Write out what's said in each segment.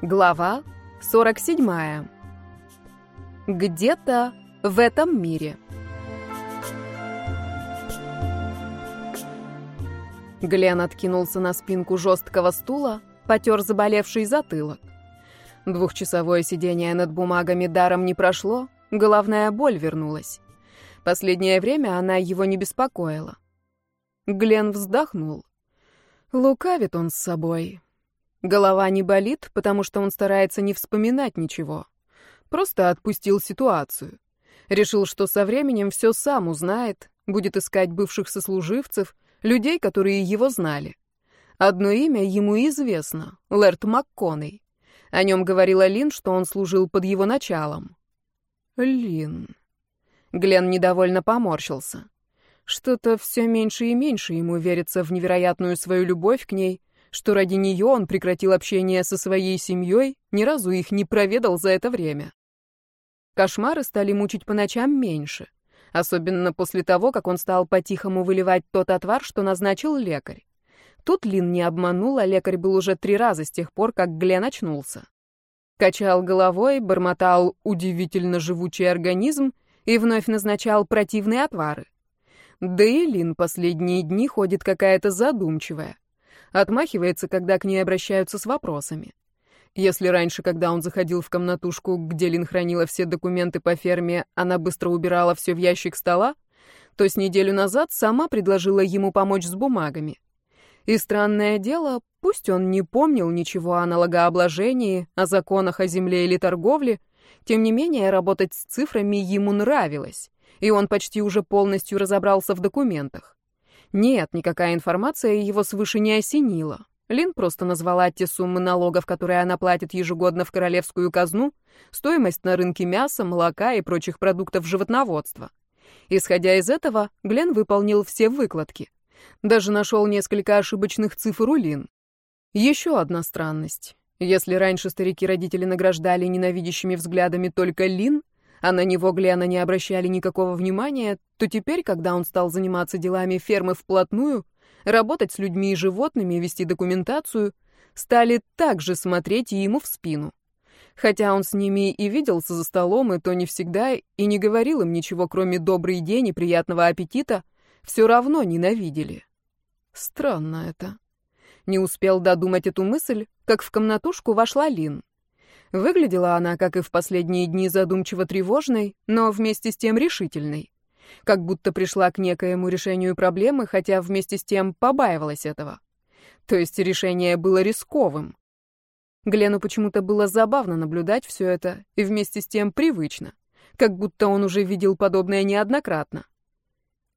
Глава 47. Где-то в этом мире. Глен откинулся на спинку жесткого стула, потер заболевший затылок. Двухчасовое сидение над бумагами даром не прошло, головная боль вернулась. Последнее время она его не беспокоила. Глен вздохнул. Лукавит он с собой. Голова не болит, потому что он старается не вспоминать ничего. Просто отпустил ситуацию. Решил, что со временем все сам узнает, будет искать бывших сослуживцев, людей, которые его знали. Одно имя ему известно — Лэрт МакКонней. О нем говорила Лин, что он служил под его началом. Лин. Глен недовольно поморщился. Что-то все меньше и меньше ему верится в невероятную свою любовь к ней, что ради нее он прекратил общение со своей семьей, ни разу их не проведал за это время. Кошмары стали мучить по ночам меньше, особенно после того, как он стал по-тихому выливать тот отвар, что назначил лекарь. Тут Лин не обманула, лекарь был уже три раза с тех пор, как Глен очнулся. Качал головой, бормотал удивительно живучий организм и вновь назначал противные отвары. Да и Лин последние дни ходит какая-то задумчивая. Отмахивается, когда к ней обращаются с вопросами. Если раньше, когда он заходил в комнатушку, где Лин хранила все документы по ферме, она быстро убирала все в ящик стола, то с неделю назад сама предложила ему помочь с бумагами. И странное дело, пусть он не помнил ничего о налогообложении, о законах о земле или торговле, тем не менее работать с цифрами ему нравилось, и он почти уже полностью разобрался в документах. Нет, никакая информация его свыше не осенила. Лин просто назвала те суммы налогов, которые она платит ежегодно в королевскую казну, стоимость на рынке мяса, молока и прочих продуктов животноводства. Исходя из этого, Глен выполнил все выкладки. Даже нашел несколько ошибочных цифр у Лин. Еще одна странность. Если раньше старики-родители награждали ненавидящими взглядами только Лин, а на него Глена не обращали никакого внимания, то теперь, когда он стал заниматься делами фермы вплотную, работать с людьми и животными, вести документацию, стали также смотреть ему в спину. Хотя он с ними и виделся за столом, и то не всегда, и не говорил им ничего, кроме «добрый день» и «приятного аппетита», все равно ненавидели. Странно это. Не успел додумать эту мысль, как в комнатушку вошла Лин. Выглядела она, как и в последние дни, задумчиво тревожной, но вместе с тем решительной. Как будто пришла к некоему решению проблемы, хотя вместе с тем побаивалась этого. То есть решение было рисковым. Глену почему-то было забавно наблюдать все это, и вместе с тем привычно. Как будто он уже видел подобное неоднократно.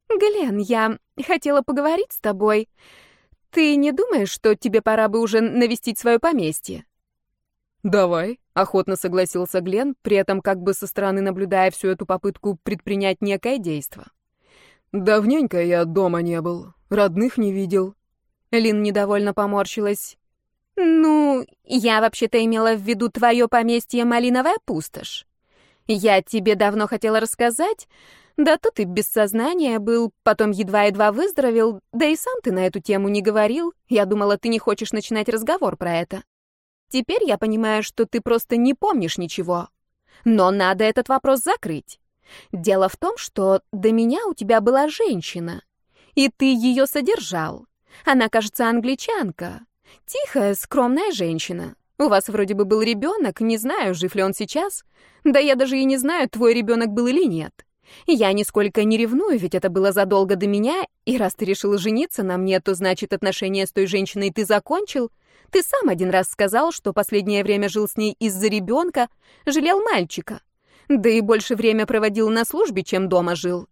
«Глен, я хотела поговорить с тобой. Ты не думаешь, что тебе пора бы уже навестить свое поместье?» «Давай», — охотно согласился Глен, при этом как бы со стороны наблюдая всю эту попытку предпринять некое действо. «Давненько я дома не был, родных не видел». Лин недовольно поморщилась. «Ну, я вообще-то имела в виду твое поместье Малиновая пустошь. Я тебе давно хотела рассказать, да тут и без сознания был, потом едва-едва выздоровел, да и сам ты на эту тему не говорил. Я думала, ты не хочешь начинать разговор про это». Теперь я понимаю, что ты просто не помнишь ничего. Но надо этот вопрос закрыть. Дело в том, что до меня у тебя была женщина, и ты ее содержал. Она, кажется, англичанка. Тихая, скромная женщина. У вас вроде бы был ребенок, не знаю, жив ли он сейчас. Да я даже и не знаю, твой ребенок был или нет. Я нисколько не ревную, ведь это было задолго до меня, и раз ты решил жениться на мне, то значит отношения с той женщиной ты закончил, ты сам один раз сказал, что последнее время жил с ней из-за ребенка, жалел мальчика. Да и больше время проводил на службе, чем дома жил.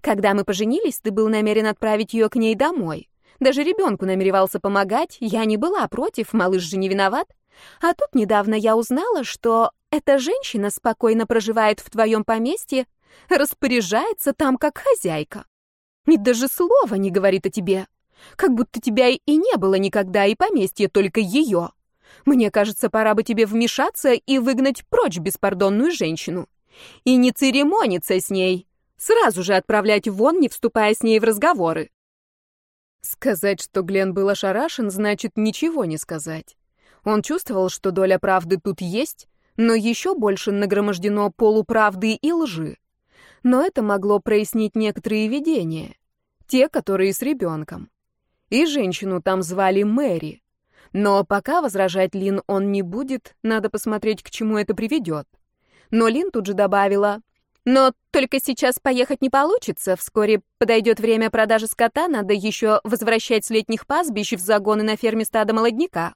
Когда мы поженились, ты был намерен отправить ее к ней домой. Даже ребенку намеревался помогать, я не была против, малыш же не виноват. А тут недавно я узнала, что эта женщина спокойно проживает в твоем поместье, распоряжается там как хозяйка. И даже слова не говорит о тебе. Как будто тебя и не было никогда, и поместье только ее. Мне кажется, пора бы тебе вмешаться и выгнать прочь беспардонную женщину. И не церемониться с ней. Сразу же отправлять вон, не вступая с ней в разговоры. Сказать, что Глен был ошарашен, значит ничего не сказать. Он чувствовал, что доля правды тут есть, но еще больше нагромождено полуправды и лжи. Но это могло прояснить некоторые видения, те, которые с ребенком. И женщину там звали Мэри. Но пока возражать Лин он не будет, надо посмотреть, к чему это приведет. Но Лин тут же добавила, «Но только сейчас поехать не получится, вскоре подойдет время продажи скота, надо еще возвращать с летних пастбищ в загоны на ферме стада молодняка.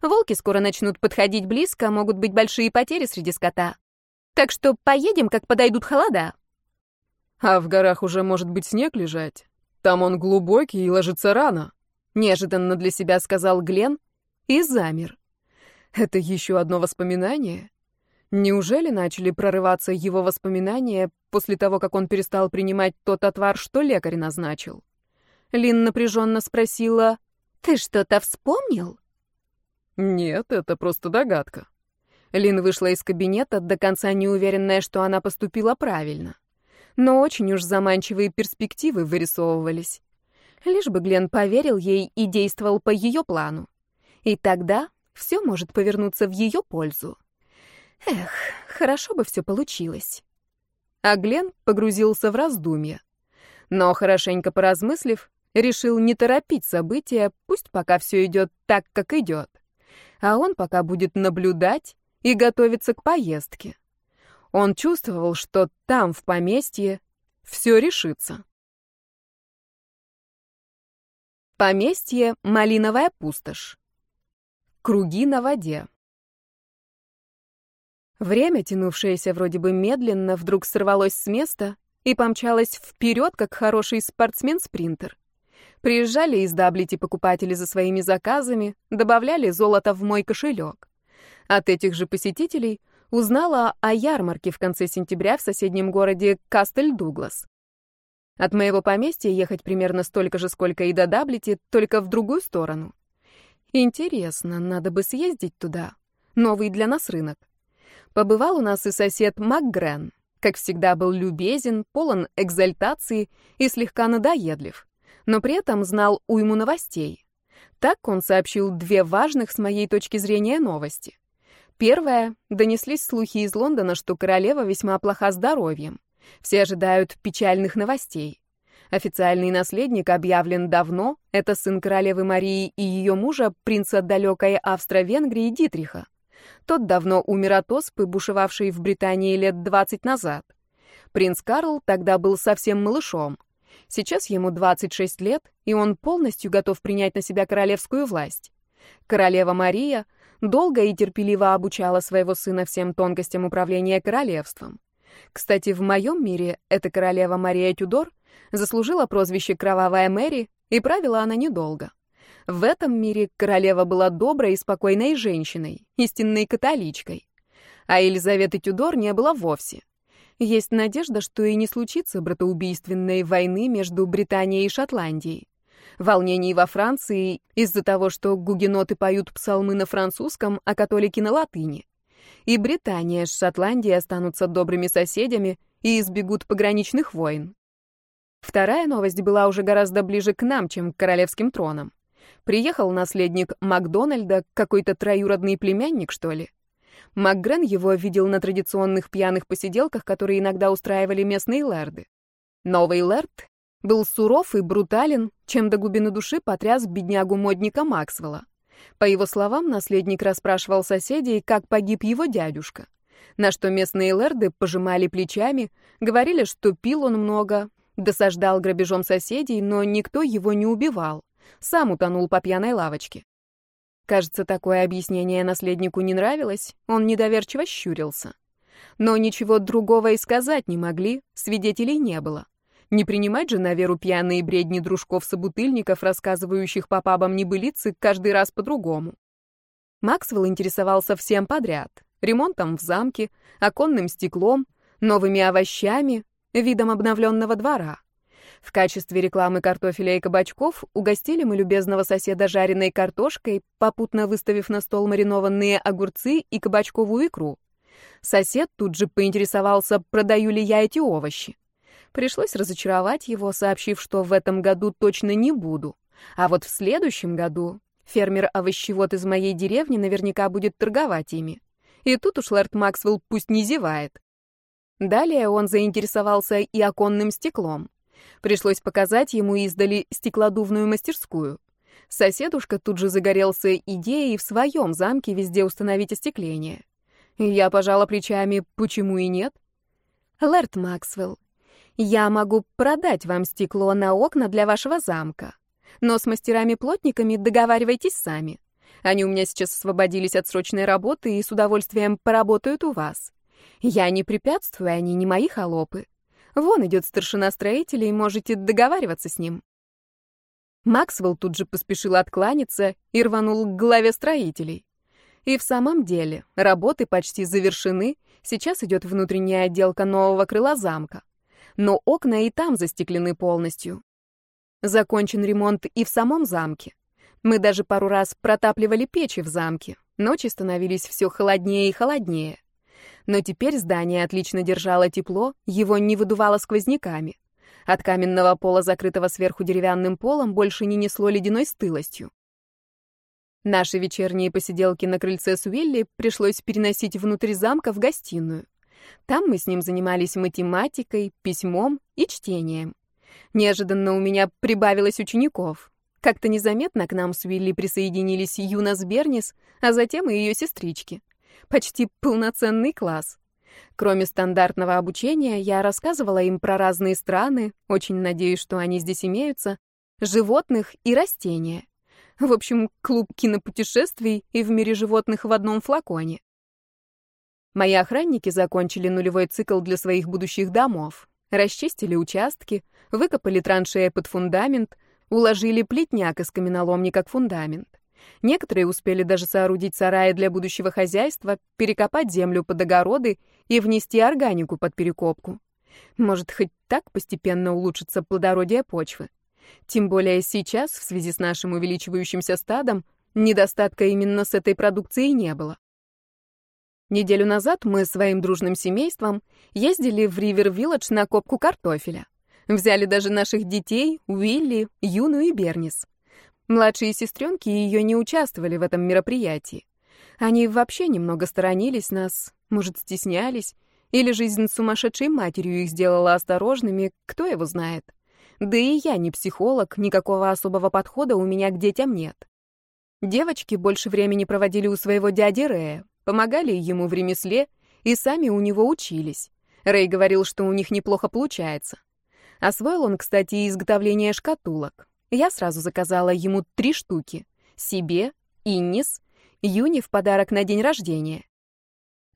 Волки скоро начнут подходить близко, могут быть большие потери среди скота. Так что поедем, как подойдут холода». «А в горах уже может быть снег лежать? Там он глубокий и ложится рано», — неожиданно для себя сказал Глен и замер. «Это еще одно воспоминание?» Неужели начали прорываться его воспоминания после того, как он перестал принимать тот отвар, что лекарь назначил? Лин напряженно спросила, «Ты что-то вспомнил?» «Нет, это просто догадка». Лин вышла из кабинета, до конца не уверенная, что она поступила правильно. Но очень уж заманчивые перспективы вырисовывались. Лишь бы Глен поверил ей и действовал по ее плану. И тогда все может повернуться в ее пользу. Эх, хорошо бы все получилось. А Глен погрузился в раздумья. Но, хорошенько поразмыслив, решил не торопить события, пусть пока все идет так, как идет. А он пока будет наблюдать и готовиться к поездке. Он чувствовал, что там, в поместье, все решится. Поместье Малиновая пустошь. Круги на воде. Время, тянувшееся вроде бы медленно, вдруг сорвалось с места и помчалось вперед, как хороший спортсмен-спринтер. Приезжали из Даблити покупатели за своими заказами, добавляли золото в мой кошелек. От этих же посетителей узнала о ярмарке в конце сентября в соседнем городе Кастель-Дуглас. От моего поместья ехать примерно столько же, сколько и до Даблити, только в другую сторону. Интересно, надо бы съездить туда. Новый для нас рынок. Побывал у нас и сосед МакГрен. Как всегда, был любезен, полон экзальтации и слегка надоедлив. Но при этом знал уйму новостей. Так он сообщил две важных с моей точки зрения новости. Первое. Донеслись слухи из Лондона, что королева весьма плоха здоровьем. Все ожидают печальных новостей. Официальный наследник объявлен давно. Это сын королевы Марии и ее мужа, принца далекой Австро-Венгрии Дитриха. Тот давно умер от оспы, бушевавшей в Британии лет 20 назад. Принц Карл тогда был совсем малышом. Сейчас ему 26 лет, и он полностью готов принять на себя королевскую власть. Королева Мария долго и терпеливо обучала своего сына всем тонкостям управления королевством. Кстати, в моем мире эта королева Мария Тюдор заслужила прозвище «Кровавая Мэри», и правила она недолго. В этом мире королева была доброй и спокойной женщиной, истинной католичкой. А Елизаветы Тюдор не было вовсе. Есть надежда, что и не случится братоубийственной войны между Британией и Шотландией. Волнений во Франции из-за того, что гугеноты поют псалмы на французском, а католики на латыни. И Британия с Шотландией останутся добрыми соседями и избегут пограничных войн. Вторая новость была уже гораздо ближе к нам, чем к королевским тронам. Приехал наследник Макдональда, какой-то троюродный племянник, что ли. МакГрен его видел на традиционных пьяных посиделках, которые иногда устраивали местные лэрды. Новый лэрд был суров и брутален, чем до глубины души потряс беднягу-модника Максвелла. По его словам, наследник расспрашивал соседей, как погиб его дядюшка. На что местные лэрды пожимали плечами, говорили, что пил он много, досаждал грабежом соседей, но никто его не убивал. Сам утонул по пьяной лавочке. Кажется, такое объяснение наследнику не нравилось, он недоверчиво щурился. Но ничего другого и сказать не могли, свидетелей не было. Не принимать же на веру пьяные бредни дружков-собутыльников, рассказывающих по пабам небылицы, каждый раз по-другому. Максвелл интересовался всем подряд. Ремонтом в замке, оконным стеклом, новыми овощами, видом обновленного двора. В качестве рекламы картофеля и кабачков угостили мы любезного соседа жареной картошкой, попутно выставив на стол маринованные огурцы и кабачковую икру. Сосед тут же поинтересовался, продаю ли я эти овощи. Пришлось разочаровать его, сообщив, что в этом году точно не буду. А вот в следующем году Фермер-овощевод из моей деревни наверняка будет торговать ими. И тут уж лорд Максвелл пусть не зевает. Далее он заинтересовался и оконным стеклом. Пришлось показать ему издали стеклодувную мастерскую. Соседушка тут же загорелся идеей в своем замке везде установить остекление. Я пожала плечами, почему и нет? Лэрд Максвелл, я могу продать вам стекло на окна для вашего замка. Но с мастерами-плотниками договаривайтесь сами. Они у меня сейчас освободились от срочной работы и с удовольствием поработают у вас. Я не препятствую, они не мои холопы. Вон идет старшина строителей, можете договариваться с ним. Максвелл тут же поспешил откланяться и рванул к главе строителей. И в самом деле, работы почти завершены, сейчас идет внутренняя отделка нового крыла замка. Но окна и там застеклены полностью. Закончен ремонт и в самом замке. Мы даже пару раз протапливали печи в замке. Ночи становились все холоднее и холоднее. Но теперь здание отлично держало тепло, его не выдувало сквозняками. От каменного пола, закрытого сверху деревянным полом, больше не несло ледяной стылостью. Наши вечерние посиделки на крыльце с Уилли пришлось переносить внутрь замка в гостиную. Там мы с ним занимались математикой, письмом и чтением. Неожиданно у меня прибавилось учеников. Как-то незаметно к нам с Уилли присоединились Юнас Бернис, а затем и ее сестрички. Почти полноценный класс. Кроме стандартного обучения, я рассказывала им про разные страны, очень надеюсь, что они здесь имеются, животных и растения. В общем, клуб кинопутешествий и в мире животных в одном флаконе. Мои охранники закончили нулевой цикл для своих будущих домов. Расчистили участки, выкопали траншеи под фундамент, уложили плетняк из каменоломни как фундамент. Некоторые успели даже соорудить сараи для будущего хозяйства, перекопать землю под огороды и внести органику под перекопку. Может, хоть так постепенно улучшится плодородие почвы. Тем более сейчас, в связи с нашим увеличивающимся стадом, недостатка именно с этой продукцией не было. Неделю назад мы своим дружным семейством ездили в Ривер-Вилледж на копку картофеля. Взяли даже наших детей, Уилли, Юну и Бернис. Младшие сестренки ее не участвовали в этом мероприятии. Они вообще немного сторонились нас, может, стеснялись, или жизнь с сумасшедшей матерью их сделала осторожными, кто его знает. Да и я не психолог, никакого особого подхода у меня к детям нет. Девочки больше времени проводили у своего дяди Рэя, помогали ему в ремесле и сами у него учились. Рэй говорил, что у них неплохо получается. Освоил он, кстати, изготовление шкатулок. Я сразу заказала ему три штуки. Себе, Иннис, Юни в подарок на день рождения.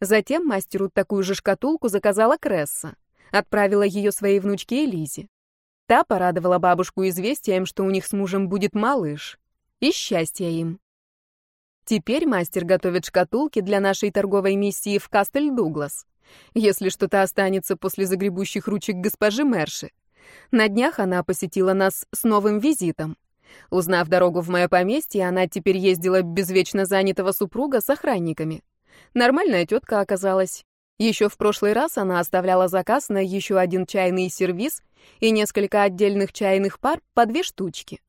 Затем мастеру такую же шкатулку заказала Кресса. Отправила ее своей внучке Элизе. Та порадовала бабушку известием, что у них с мужем будет малыш. И счастья им. Теперь мастер готовит шкатулки для нашей торговой миссии в Кастель-Дуглас. Если что-то останется после загребущих ручек госпожи Мерши. На днях она посетила нас с новым визитом. Узнав дорогу в мое поместье, она теперь ездила без вечно занятого супруга с охранниками. Нормальная тетка оказалась. Еще в прошлый раз она оставляла заказ на еще один чайный сервиз и несколько отдельных чайных пар по две штучки.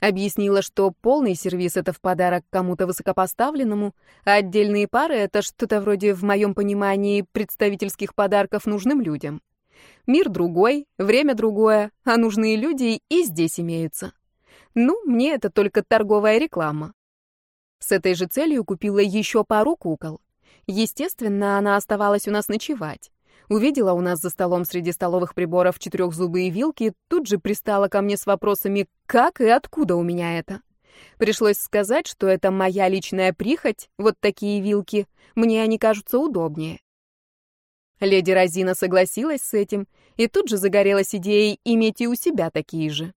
Объяснила, что полный сервиз — это в подарок кому-то высокопоставленному, а отдельные пары — это что-то вроде, в моем понимании, представительских подарков нужным людям. Мир другой, время другое, а нужные люди и здесь имеются. Ну, мне это только торговая реклама. С этой же целью купила еще пару кукол. Естественно, она оставалась у нас ночевать. Увидела у нас за столом среди столовых приборов четырехзубые вилки, тут же пристала ко мне с вопросами «как и откуда у меня это?». Пришлось сказать, что это моя личная прихоть, вот такие вилки, мне они кажутся удобнее. Леди Розина согласилась с этим и тут же загорелась идеей иметь и у себя такие же.